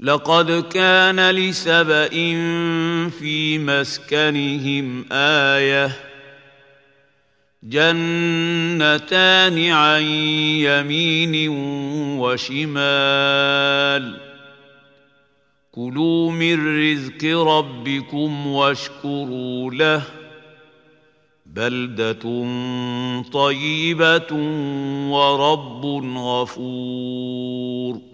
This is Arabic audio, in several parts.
لقد كان لسبإ في مسكنهم آية. جنتان عن يمين وشمال. كلوا من رزق ربكم واشكروا له. بلدة طيبة ورب غفور.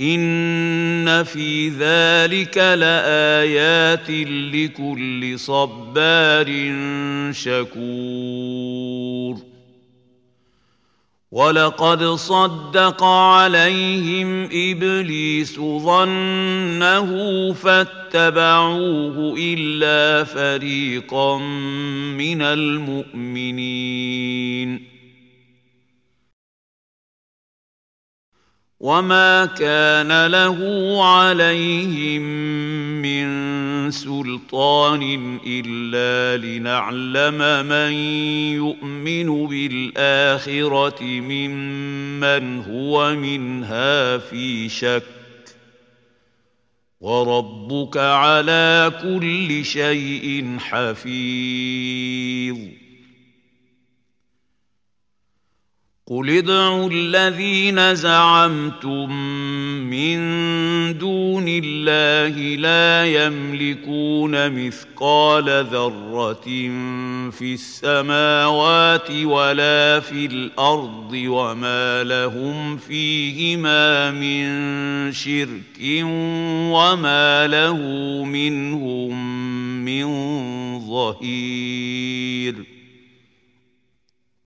ان في ذلك لايات لكل صبار شكور ولقد صدق عليهم ابليس ظنه فاتبعوه الا فريقا من المؤمنين وما كان له عليهم من سلطان الا لنعلم من يؤمن بالاخره ممن هو منها في شك وربك على كل شيء حفيظ قل ادعوا الذين زعمتم من دون الله لا يملكون مثقال ذره في السماوات ولا في الأرض وما لهم فيهما من شرك وما له منهم من ظهير